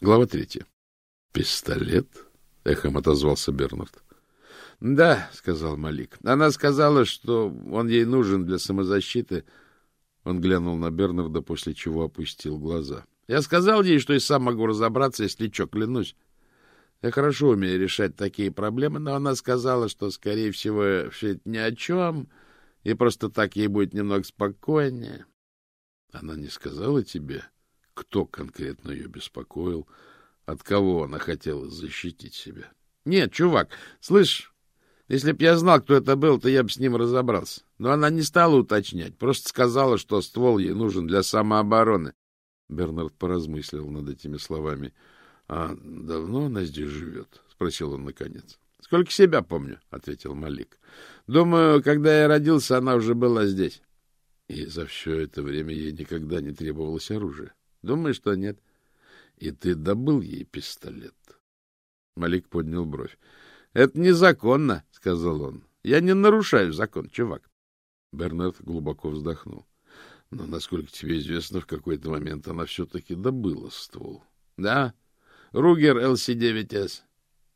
Глава третья. Пистолет? Эхом отозвался Бернард. — Да, — сказал Малик. Она сказала, что он ей нужен для самозащиты. Он глянул на Бернарда, после чего опустил глаза. — Я сказал ей, что и сам могу разобраться, если что, клянусь. Я хорошо умею решать такие проблемы, но она сказала, что, скорее всего, все это ни о чем, и просто так ей будет немного спокойнее. — Она не сказала тебе, кто конкретно ее беспокоил, от кого она хотела защитить себя? — Нет, чувак, слышь, если б я знал, кто это был, то я бы с ним разобрался. Но она не стала уточнять, просто сказала, что ствол ей нужен для самообороны. Бернард поразмыслил над этими словами. — А давно она здесь живет? — спросил он наконец. — Сколько себя помню, — ответил Малик. — Думаю, когда я родился, она уже была здесь. — И за все это время ей никогда не требовалось оружие? — Думаю, что нет. — И ты добыл ей пистолет? Малик поднял бровь. — Это незаконно, — сказал он. — Я не нарушаю закон, чувак. Бернард глубоко вздохнул. — Но, насколько тебе известно, в какой-то момент она все-таки добыла ствол. — Да. Ругер ЛС-9С.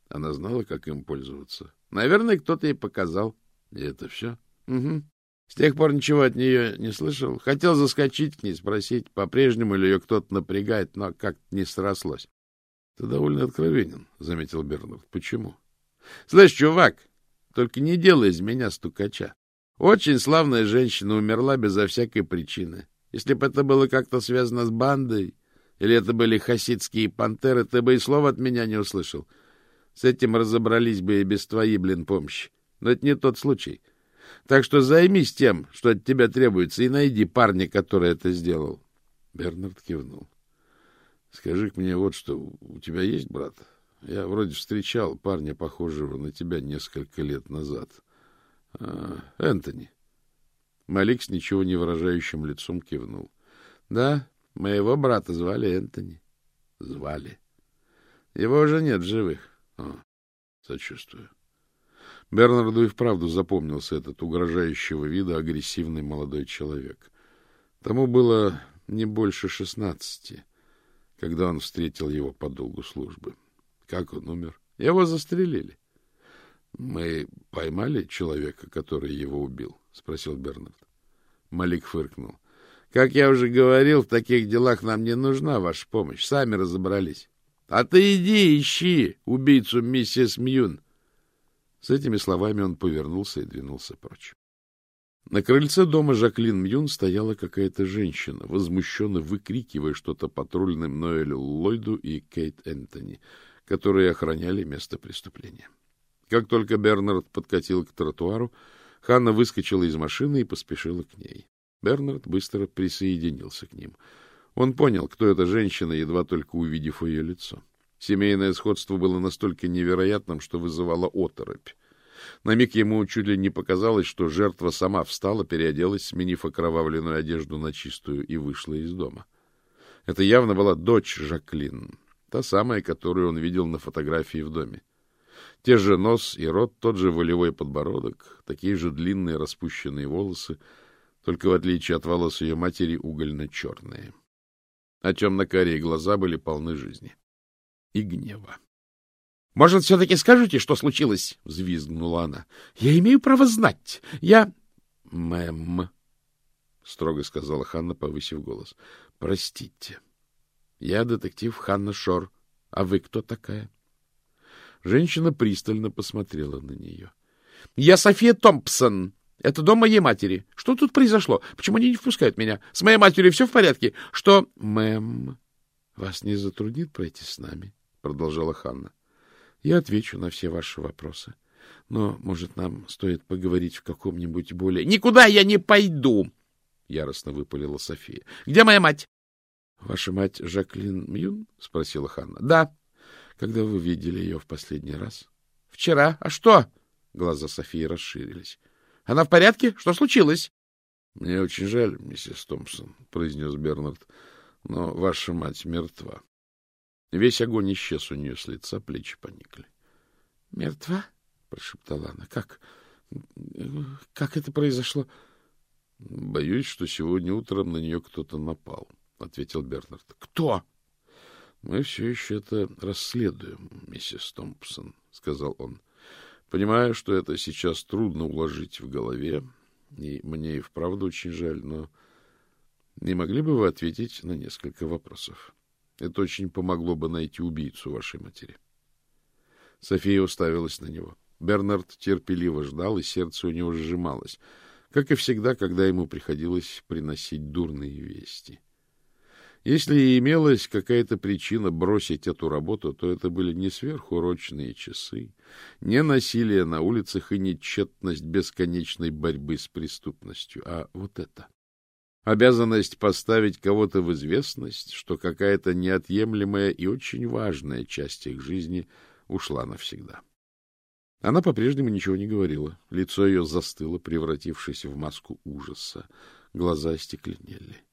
Она знала, как им пользоваться? — Наверное, кто-то ей показал. — И это все? — Угу. С тех пор ничего от нее не слышал. Хотел заскочить к ней, спросить, по-прежнему ли ее кто-то напрягает, но как-то не срослось. — Ты довольно откровенен, — заметил Бернард. — Почему? — Слышь, чувак, только не делай из меня стукача. Очень славная женщина умерла безо всякой причины. Если бы это было как-то связано с бандой, или это были хасидские пантеры, ты бы и слова от меня не услышал. С этим разобрались бы и без твоей, блин, помощи. Но это не тот случай. Так что займись тем, что от тебя требуется, и найди парня, который это сделал. Бернард кивнул. — Скажи мне вот что, у тебя есть брат? — я вроде встречал парня, похожего на тебя, несколько лет назад. А, Энтони. Малик с ничего не выражающим лицом кивнул. — Да, моего брата звали Энтони. — Звали? — Его уже нет живых. — А, сочувствую. Бернарду и вправду запомнился этот угрожающего вида агрессивный молодой человек. Тому было не больше шестнадцати, когда он встретил его по долгу службы. — как он умер? Его застрелили. Мы поймали человека, который его убил? спросил Бернард. Малик фыркнул. Как я уже говорил, в таких делах нам не нужна ваша помощь. Сами разобрались. А ты иди ищи убийцу миссис Мьюн. С этими словами он повернулся и двинулся прочь. На крыльце дома Жаклин Мьюн стояла какая-то женщина, возмущенно выкрикивая что-то патрульным Ноэлю Ллойду и Кейт Энтони — которые охраняли место преступления. Как только Бернард подкатил к тротуару, Ханна выскочила из машины и поспешила к ней. Бернард быстро присоединился к ним. Он понял, кто эта женщина, едва только увидев ее лицо. Семейное сходство было настолько невероятным, что вызывало оторопь. На миг ему чуть ли не показалось, что жертва сама встала, переоделась, сменив окровавленную одежду на чистую, и вышла из дома. Это явно была дочь Жаклин, Та самая, которую он видел на фотографии в доме. Те же нос и рот, тот же волевой подбородок, такие же длинные распущенные волосы, только в отличие от волос ее матери угольно-черные. А темно-карие глаза были полны жизни и гнева. — Может, все-таки скажете, что случилось? — взвизгнула она. — Я имею право знать. Я... — Мэм, — строго сказала Ханна, повысив голос, — простите. — я детектив Ханна Шор. А вы кто такая? Женщина пристально посмотрела на нее. — Я София Томпсон. Это дом моей матери. Что тут произошло? Почему они не впускают меня? С моей матерью все в порядке? Что... — Мэм, вас не затруднит пройти с нами? — продолжала Ханна. — Я отвечу на все ваши вопросы. Но, может, нам стоит поговорить в каком-нибудь более... — Никуда я не пойду! — яростно выпалила София. — Где моя мать? — Ваша мать Жаклин Мьюн? — спросила Ханна. — Да. — Когда вы видели ее в последний раз? — Вчера. А что? Глаза Софии расширились. — Она в порядке? Что случилось? — Мне очень жаль, миссис Томпсон, — произнес Бернард, — но ваша мать мертва. Весь огонь исчез у нее с лица, плечи поникли. — Мертва? — прошептала она. — Как? Как это произошло? — Боюсь, что сегодня утром на нее кто-то напал. —— ответил Бернард. — Кто? Мы все еще это расследуем, миссис Томпсон, сказал он. Понимаю, что это сейчас трудно уложить в голове, и мне и вправду очень жаль, но не могли бы вы ответить на несколько вопросов? Это очень помогло бы найти убийцу вашей матери. София уставилась на него. Бернард терпеливо ждал, и сердце у него сжималось, как и всегда, когда ему приходилось приносить дурные вести. Если и имелась какая-то причина бросить эту работу, то это были не сверхурочные часы, не насилие на улицах и не тщетность бесконечной борьбы с преступностью, а вот это. Обязанность поставить кого-то в известность, что какая-то неотъемлемая и очень важная часть их жизни ушла навсегда. Она по-прежнему ничего не говорила. Лицо ее застыло, превратившись в маску ужаса. Глаза остекленели.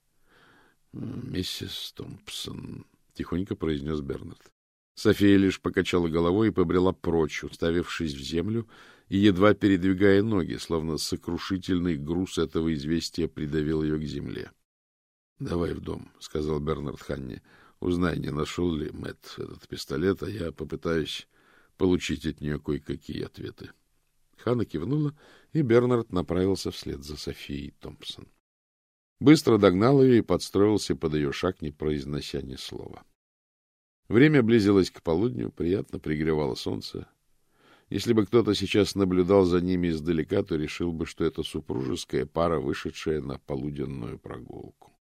— Миссис Томпсон, — тихонько произнес Бернард. София лишь покачала головой и побрела прочь, уставившись в землю и едва передвигая ноги, словно сокрушительный груз этого известия придавил ее к земле. — Давай в дом, — сказал Бернард Ханни. — Узнай, не нашел ли Мэтт этот пистолет, а я попытаюсь получить от нее кое-какие ответы. Ханна кивнула, и Бернард направился вслед за Софией Томпсон. Быстро догнал ее и подстроился под ее шаг, не произнося ни слова. Время близилось к полудню, приятно пригревало солнце. Если бы кто-то сейчас наблюдал за ними издалека, то решил бы, что это супружеская пара, вышедшая на полуденную прогулку.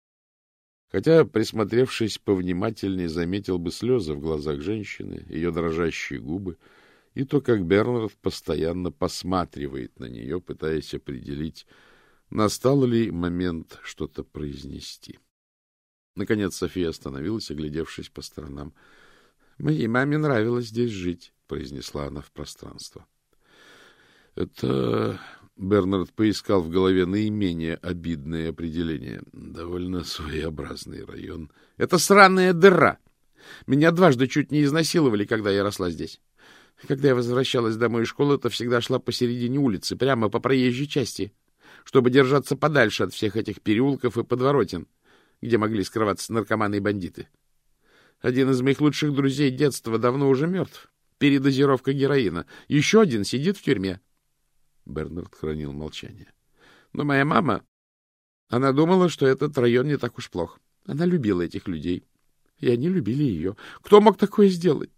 Хотя, присмотревшись повнимательнее, заметил бы слезы в глазах женщины, ее дрожащие губы, и то, как Бернард постоянно посматривает на нее, пытаясь определить, Настал ли момент что-то произнести? Наконец София остановилась, оглядевшись по сторонам. — Моей маме нравилось здесь жить, — произнесла она в пространство. — Это... Бернард поискал в голове наименее обидное определение. Довольно своеобразный район. — Это сраная дыра! Меня дважды чуть не изнасиловали, когда я росла здесь. Когда я возвращалась домой из школы, то всегда шла посередине улицы, прямо по проезжей части чтобы держаться подальше от всех этих переулков и подворотен, где могли скрываться наркоманы и бандиты. Один из моих лучших друзей детства давно уже мертв. Передозировка героина. Еще один сидит в тюрьме. Бернард хранил молчание. Но моя мама... Она думала, что этот район не так уж плох. Она любила этих людей. И они любили ее. Кто мог такое сделать?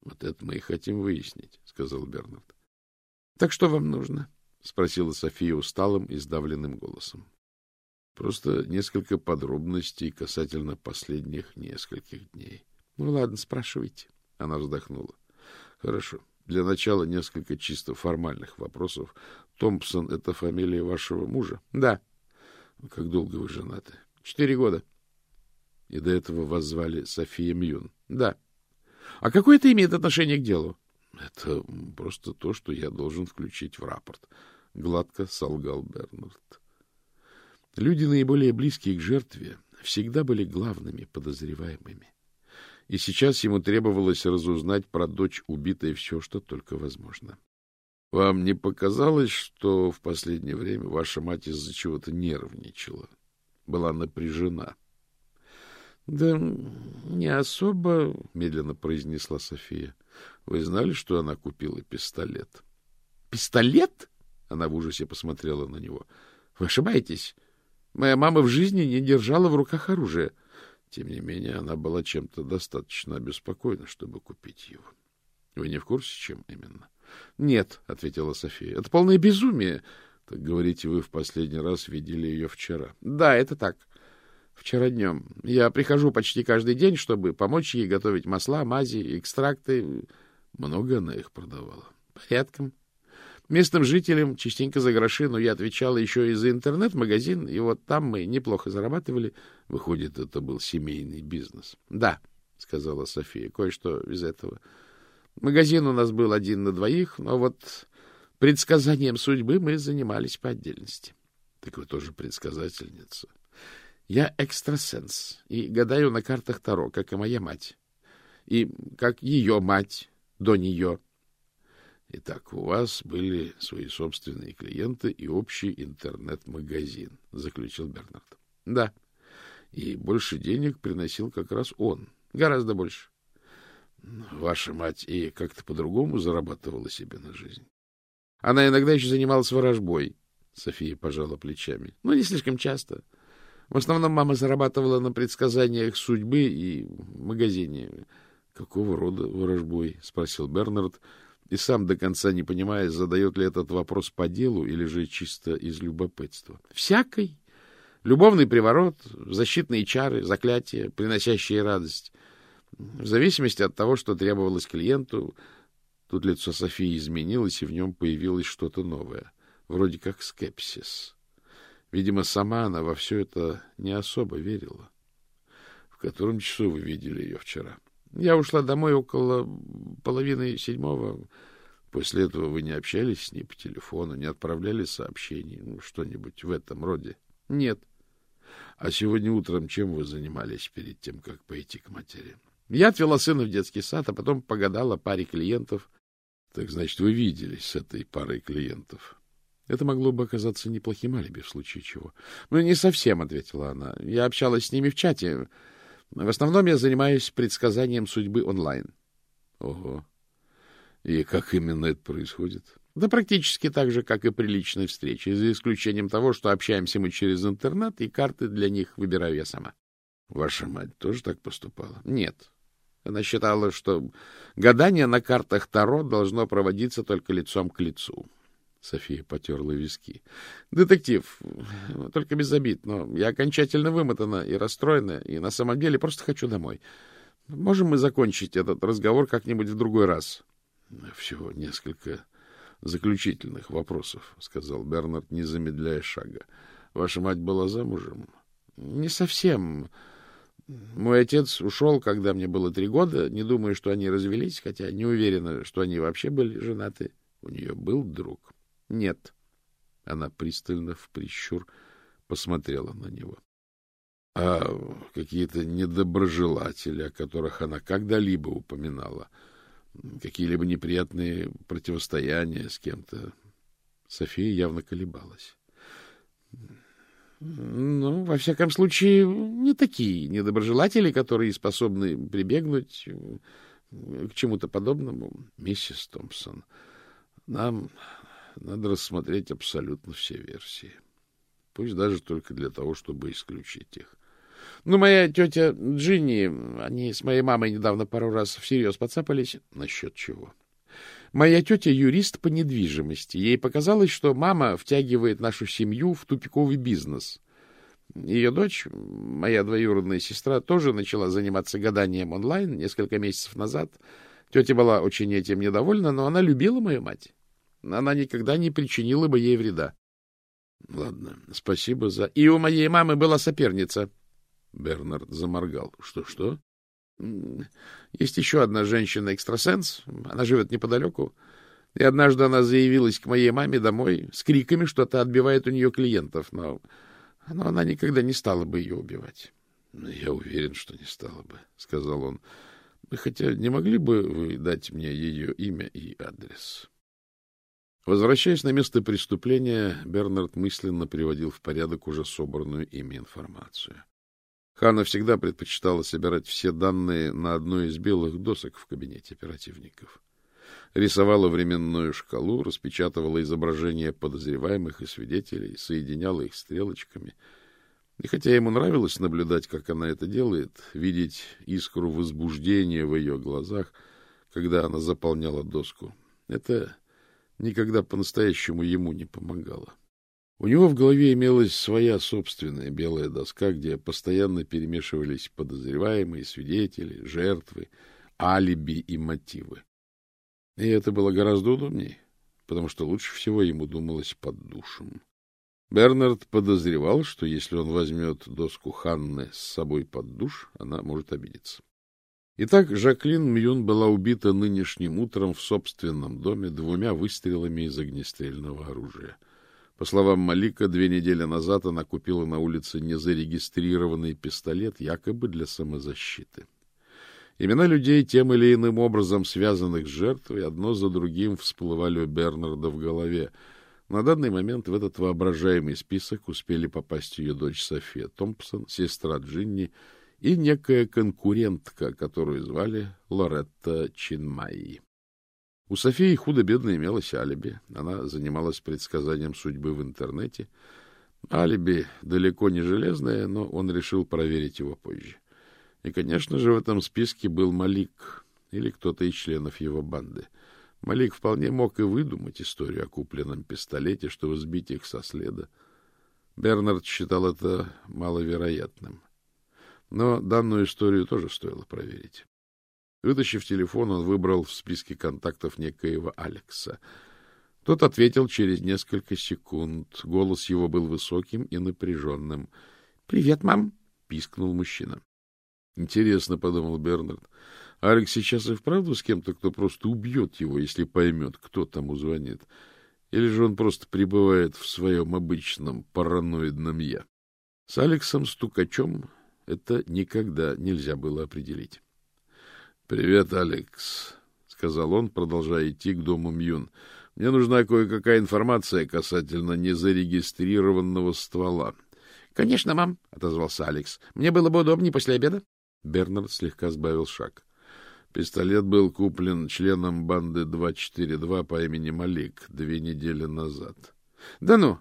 — Вот это мы и хотим выяснить, — сказал Бернард. — Так что вам нужно? —— спросила София усталым и сдавленным голосом. — Просто несколько подробностей касательно последних нескольких дней. — Ну, ладно, спрашивайте. Она вздохнула. — Хорошо. Для начала несколько чисто формальных вопросов. Томпсон — это фамилия вашего мужа? — Да. — Как долго вы женаты? — Четыре года. — И до этого вас звали София Мьюн? — Да. — А какое это имеет отношение к делу? Это просто то, что я должен включить в рапорт. Гладко солгал Бернард. Люди, наиболее близкие к жертве, всегда были главными подозреваемыми. И сейчас ему требовалось разузнать про дочь убитой все, что только возможно. Вам не показалось, что в последнее время ваша мать из-за чего-то нервничала, была напряжена? — Да не особо, — медленно произнесла София. Вы знали, что она купила пистолет? — Пистолет? Она в ужасе посмотрела на него. — Вы ошибаетесь. Моя мама в жизни не держала в руках оружие. Тем не менее, она была чем-то достаточно обеспокоена, чтобы купить его. Вы не в курсе, чем именно? — Нет, — ответила София. — Это полное безумие. — Так говорите, вы в последний раз видели ее вчера? — Да, это так. Вчера днем. Я прихожу почти каждый день, чтобы помочь ей готовить масла, мази, экстракты. Много она их продавала. Порядком. Местным жителям частенько за гроши, но я отвечала еще и за интернет-магазин, и вот там мы неплохо зарабатывали. Выходит, это был семейный бизнес. — Да, — сказала София, — кое-что из этого. Магазин у нас был один на двоих, но вот предсказанием судьбы мы занимались по отдельности. — Так вы тоже предсказательница. — я экстрасенс и гадаю на картах Таро, как и моя мать. И как ее мать до нее. Итак, у вас были свои собственные клиенты и общий интернет-магазин, заключил Бернард. Да. И больше денег приносил как раз он, Гораздо больше. Ваша мать и как-то по-другому зарабатывала себе на жизнь. Она иногда еще занималась ворожбой. София пожала плечами. Ну, не слишком часто. В основном мама зарабатывала на предсказаниях судьбы и магазине. — Какого рода ворожбой? — спросил Бернард, и сам до конца не понимая, задает ли этот вопрос по делу или же чисто из любопытства. — Всякой. Любовный приворот, защитные чары, заклятия, приносящие радость. В зависимости от того, что требовалось клиенту, тут лицо Софии изменилось, и в нем появилось что-то новое, вроде как скепсис. Видимо, сама она во все это не особо верила. — В котором часу вы видели ее вчера? — Я ушла домой около половины седьмого. После этого вы не общались с ней по телефону, не отправляли сообщений, ну, что-нибудь в этом роде? — Нет. — А сегодня утром чем вы занимались перед тем, как пойти к матери? — Я отвела сына в детский сад, а потом погадала паре клиентов. — Так значит, вы виделись с этой парой клиентов? Это могло бы оказаться неплохим алиби в случае чего. — Ну, не совсем, — ответила она. — Я общалась с ними в чате. В основном я занимаюсь предсказанием судьбы онлайн. — Ого. И как именно это происходит? — Да практически так же, как и при личной встрече, за исключением того, что общаемся мы через интернет, и карты для них выбираю я сама. — Ваша мать тоже так поступала? — Нет. Она считала, что гадание на картах Таро должно проводиться только лицом к лицу. София потерла виски. — Детектив, только без обид, но я окончательно вымотана и расстроена, и на самом деле просто хочу домой. Можем мы закончить этот разговор как-нибудь в другой раз? — Всего несколько заключительных вопросов, — сказал Бернард, не замедляя шага. — Ваша мать была замужем? — Не совсем. Мой отец ушел, когда мне было три года. Не думаю, что они развелись, хотя не уверена, что они вообще были женаты. У нее был друг? — нет. Она пристально в прищур посмотрела на него. — А какие-то недоброжелатели, о которых она когда-либо упоминала, какие-либо неприятные противостояния с кем-то? София явно колебалась. — Ну, во всяком случае, не такие недоброжелатели, которые способны прибегнуть к чему-то подобному. Миссис Томпсон, нам надо рассмотреть абсолютно все версии. Пусть даже только для того, чтобы исключить их. Ну, моя тетя Джинни, они с моей мамой недавно пару раз всерьез подцапались. Насчет чего? Моя тетя юрист по недвижимости. Ей показалось, что мама втягивает нашу семью в тупиковый бизнес. Ее дочь, моя двоюродная сестра, тоже начала заниматься гаданием онлайн несколько месяцев назад. Тетя была очень этим недовольна, но она любила мою мать. Она никогда не причинила бы ей вреда. — Ладно, спасибо за... — И у моей мамы была соперница. Бернард заморгал. Что, что? — Есть еще одна женщина-экстрасенс. Она живет неподалеку. И однажды она заявилась к моей маме домой с криками, что то отбивает у нее клиентов, но, но она никогда не стала бы ее убивать. — Я уверен, что не стала бы, — сказал он. — Хотя не могли бы вы дать мне ее имя и адрес? Возвращаясь на место преступления, Бернард мысленно приводил в порядок уже собранную ими информацию. Ханна всегда предпочитала собирать все данные на одной из белых досок в кабинете оперативников. Рисовала временную шкалу, распечатывала изображения подозреваемых и свидетелей, соединяла их стрелочками. И хотя ему нравилось наблюдать, как она это делает, видеть искру возбуждения в ее глазах, когда она заполняла доску, это никогда по-настоящему ему не помогала. У него в голове имелась своя собственная белая доска, где постоянно перемешивались подозреваемые, свидетели, жертвы, алиби и мотивы. И это было гораздо удобнее, потому что лучше всего ему думалось под душем. Бернард подозревал, что если он возьмет доску Ханны с собой под душ, она может обидеться. Итак, Жаклин Мьюн была убита нынешним утром в собственном доме двумя выстрелами из огнестрельного оружия. По словам Малика, две недели назад она купила на улице незарегистрированный пистолет, якобы для самозащиты. Имена людей, тем или иным образом связанных с жертвой, одно за другим всплывали у Бернарда в голове. На данный момент в этот воображаемый список успели попасть ее дочь София Томпсон, сестра Джинни и некая конкурентка, которую звали Лоретта Чинмайи. У Софии худо-бедно имелось алиби. Она занималась предсказанием судьбы в интернете. Алиби далеко не железное, но он решил проверить его позже. И, конечно же, в этом списке был Малик или кто-то из членов его банды. Малик вполне мог и выдумать историю о купленном пистолете, чтобы сбить их со следа. Бернард считал это маловероятным. Но данную историю тоже стоило проверить. Вытащив телефон, он выбрал в списке контактов некоего Алекса. Тот ответил через несколько секунд. Голос его был высоким и напряженным. — Привет, мам! — пискнул мужчина. — Интересно, — подумал Бернард. — Алекс сейчас и вправду с кем-то, кто просто убьет его, если поймет, кто тому звонит. Или же он просто пребывает в своем обычном параноидном «я». С Алексом Стукачем это никогда нельзя было определить. Привет, Алекс, сказал он, продолжая идти к дому Мьюн. Мне нужна кое-какая информация касательно незарегистрированного ствола. Конечно, мам, отозвался Алекс. Мне было бы удобнее после обеда. Бернард слегка сбавил шаг. Пистолет был куплен членом банды 242 по имени Малик две недели назад. — Да ну!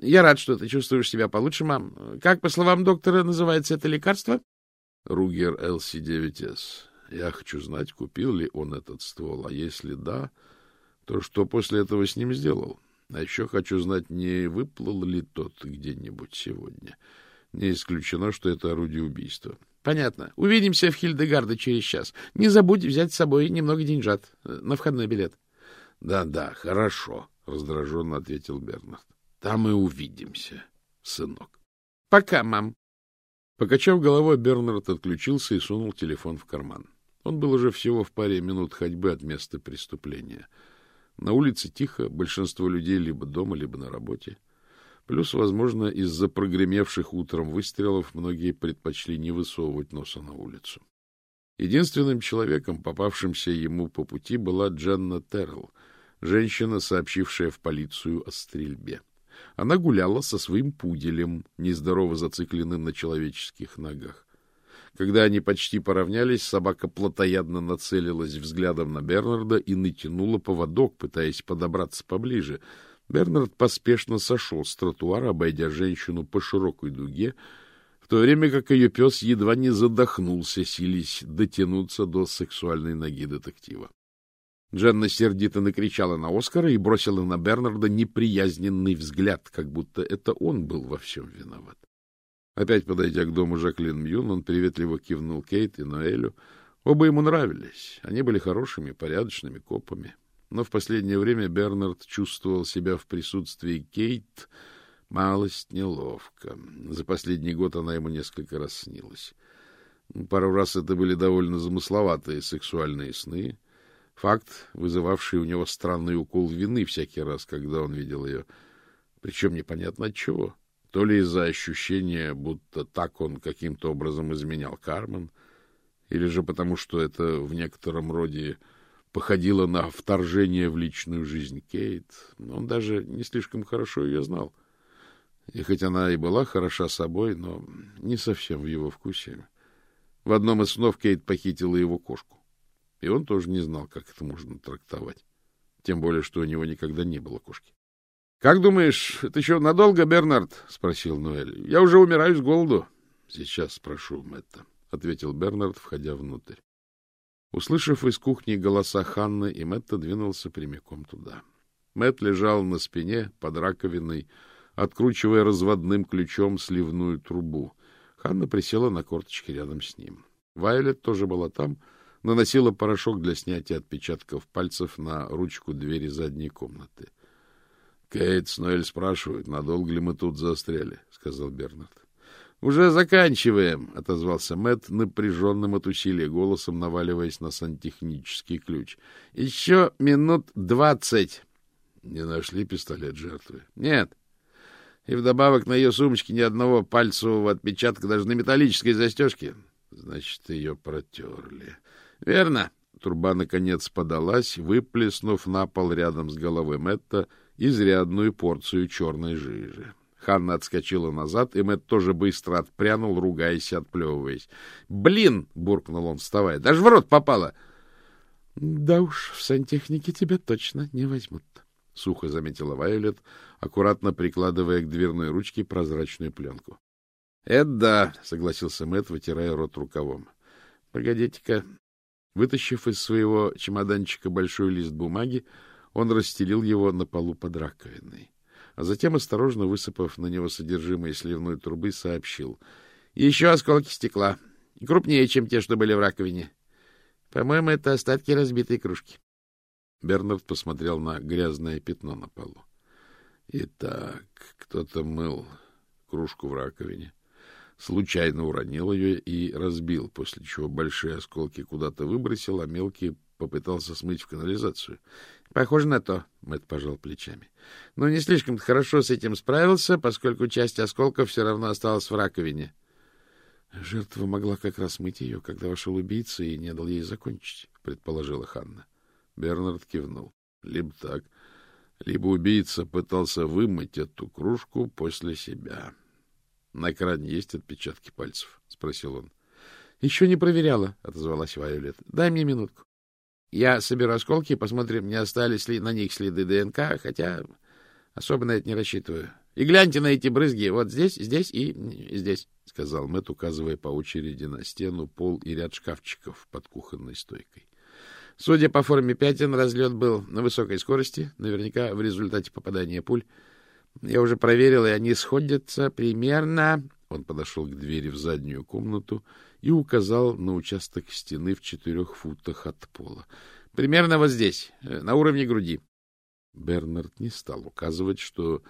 Я рад, что ты чувствуешь себя получше, мам. Как, по словам доктора, называется это лекарство? — Ругер ЛС-9С. Я хочу знать, купил ли он этот ствол, а если да, то что после этого с ним сделал. А еще хочу знать, не выплыл ли тот где-нибудь сегодня. Не исключено, что это орудие убийства. — Понятно. Увидимся в Хильдегарде через час. Не забудь взять с собой немного деньжат э, на входной билет. Да, — Да-да, хорошо, — раздраженно ответил Бернард. — Там и увидимся, сынок. — Пока, мам. Покачав головой, Бернард отключился и сунул телефон в карман. — он был уже всего в паре минут ходьбы от места преступления. На улице тихо, большинство людей либо дома, либо на работе. Плюс, возможно, из-за прогремевших утром выстрелов многие предпочли не высовывать носа на улицу. Единственным человеком, попавшимся ему по пути, была Джанна Террелл, женщина, сообщившая в полицию о стрельбе. Она гуляла со своим пуделем, нездорово зацикленным на человеческих ногах. Когда они почти поравнялись, собака плотоядно нацелилась взглядом на Бернарда и натянула поводок, пытаясь подобраться поближе. Бернард поспешно сошел с тротуара, обойдя женщину по широкой дуге, в то время как ее пес едва не задохнулся, сились дотянуться до сексуальной ноги детектива. Дженна сердито накричала на Оскара и бросила на Бернарда неприязненный взгляд, как будто это он был во всем виноват. Опять подойдя к дому Жаклин Мьюн, он приветливо кивнул Кейт и Ноэлю. Оба ему нравились. Они были хорошими, порядочными копами. Но в последнее время Бернард чувствовал себя в присутствии Кейт малость неловко. За последний год она ему несколько раз снилась. Пару раз это были довольно замысловатые сексуальные сны. Факт, вызывавший у него странный укол вины всякий раз, когда он видел ее. Причем непонятно от чего. — то ли из-за ощущения, будто так он каким-то образом изменял Кармен, или же потому, что это в некотором роде походило на вторжение в личную жизнь Кейт. Он даже не слишком хорошо ее знал. И хоть она и была хороша собой, но не совсем в его вкусе. В одном из снов Кейт похитила его кошку. И он тоже не знал, как это можно трактовать. Тем более, что у него никогда не было кошки. — Как думаешь, это еще надолго, Бернард? — спросил Ноэль. — Я уже умираю с голоду. — Сейчас спрошу Мэтта, — ответил Бернард, входя внутрь. Услышав из кухни голоса Ханны, и Мэтта двинулся прямиком туда. Мэтт лежал на спине под раковиной, откручивая разводным ключом сливную трубу. Ханна присела на корточки рядом с ним. Вайолет тоже была там, наносила порошок для снятия отпечатков пальцев на ручку двери задней комнаты. —— Кейт с Ноэль спрашивают, надолго ли мы тут застряли, — сказал Бернард. — Уже заканчиваем, — отозвался Мэтт напряженным от усилия голосом, наваливаясь на сантехнический ключ. — Еще минут двадцать. — Не нашли пистолет жертвы? — Нет. И вдобавок на ее сумочке ни одного пальцевого отпечатка, даже на металлической застежке. Значит, ее протерли. — Верно. Турба, наконец, подалась, выплеснув на пол рядом с головой Мэтта изрядную порцию черной жижи. Ханна отскочила назад, и Мэтт тоже быстро отпрянул, ругаясь и отплевываясь. «Блин!» — буркнул он, вставая. «Даже в рот попало!» «Да уж, в сантехнике тебя точно не возьмут», — сухо заметила Вайолет, аккуратно прикладывая к дверной ручке прозрачную пленку. «Это да», — согласился Мэтт, вытирая рот рукавом. «Погодите-ка». Вытащив из своего чемоданчика большой лист бумаги, он расстелил его на полу под раковиной а затем, осторожно высыпав на него содержимое сливной трубы, сообщил. — Еще осколки стекла. Крупнее, чем те, что были в раковине. По-моему, это остатки разбитой кружки. Бернард посмотрел на грязное пятно на полу. Итак, кто-то мыл кружку в раковине, случайно уронил ее и разбил, после чего большие осколки куда-то выбросил, а мелкие попытался смыть в канализацию. — Похоже на то, — Мэтт пожал плечами. — Но не слишком хорошо с этим справился, поскольку часть осколков все равно осталась в раковине. Жертва могла как раз мыть ее, когда вошел убийца и не дал ей закончить, — предположила Ханна. Бернард кивнул. Либо так, либо убийца пытался вымыть эту кружку после себя. — На экране есть отпечатки пальцев? — спросил он. — Еще не проверяла, — отозвалась Вайолет. — Дай мне минутку. Я соберу осколки, посмотрим, не остались ли на них следы ДНК, хотя особо на это не рассчитываю. И гляньте на эти брызги вот здесь, здесь и здесь, — сказал Мэтт, указывая по очереди на стену, пол и ряд шкафчиков под кухонной стойкой. Судя по форме пятен, разлет был на высокой скорости, наверняка в результате попадания пуль. Я уже проверил, и они сходятся примерно... Он подошел к двери в заднюю комнату и указал на участок стены в четырех футах от пола. — Примерно вот здесь, э, на уровне груди. Бернард не стал указывать, что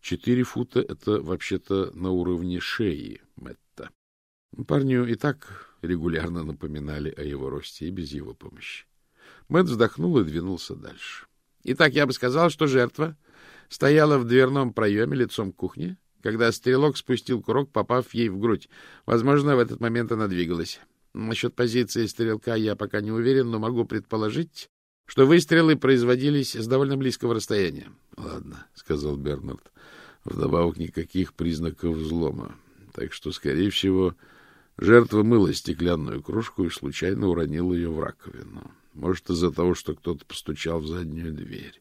четыре фута — это вообще-то на уровне шеи Мэтта. Парню и так регулярно напоминали о его росте и без его помощи. Мэтт вздохнул и двинулся дальше. — Итак, я бы сказал, что жертва стояла в дверном проеме лицом к кухне, когда стрелок спустил курок, попав ей в грудь. Возможно, в этот момент она двигалась. Насчет позиции стрелка я пока не уверен, но могу предположить, что выстрелы производились с довольно близкого расстояния. — Ладно, — сказал Бернард. Вдобавок никаких признаков взлома. Так что, скорее всего, жертва мыла стеклянную кружку и случайно уронила ее в раковину. Может, из-за того, что кто-то постучал в заднюю дверь.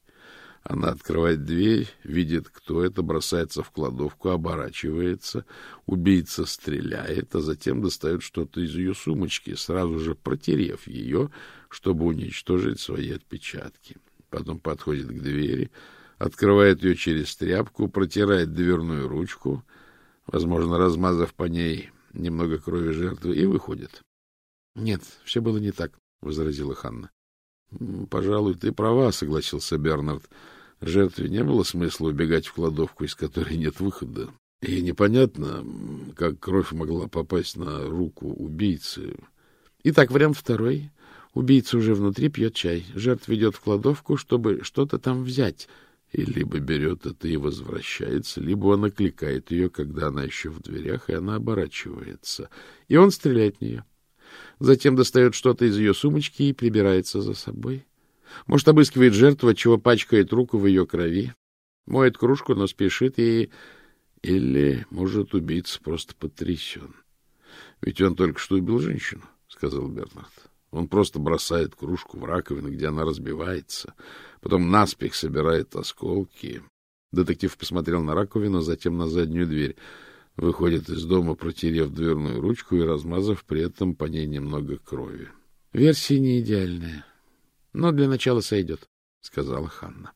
Она открывает дверь, видит, кто это, бросается в кладовку, оборачивается, убийца стреляет, а затем достает что-то из ее сумочки, сразу же протерев ее, чтобы уничтожить свои отпечатки. Потом подходит к двери, открывает ее через тряпку, протирает дверную ручку, возможно, размазав по ней немного крови жертвы, и выходит. — Нет, все было не так, — возразила Ханна. — Пожалуй, ты права, — согласился Бернард. Жертве не было смысла убегать в кладовку, из которой нет выхода. И непонятно, как кровь могла попасть на руку убийцы. Итак, вариант второй. Убийца уже внутри пьет чай. Жертва идет в кладовку, чтобы что-то там взять. И либо берет это и возвращается, либо он окликает ее, когда она еще в дверях, и она оборачивается. И он стреляет в нее. Затем достает что-то из ее сумочки и прибирается за собой. Может, обыскивает жертву, чего пачкает руку в ее крови. Моет кружку, но спешит и... Или, может, убийца просто потрясен. Ведь он только что убил женщину, — сказал Бернард. Он просто бросает кружку в раковину, где она разбивается, потом наспех собирает осколки. Детектив посмотрел на раковину, затем на заднюю дверь. Выходит из дома, протерев дверную ручку и размазав при этом по ней немного крови. Версия не идеальная, но для начала сойдет, — сказала Ханна.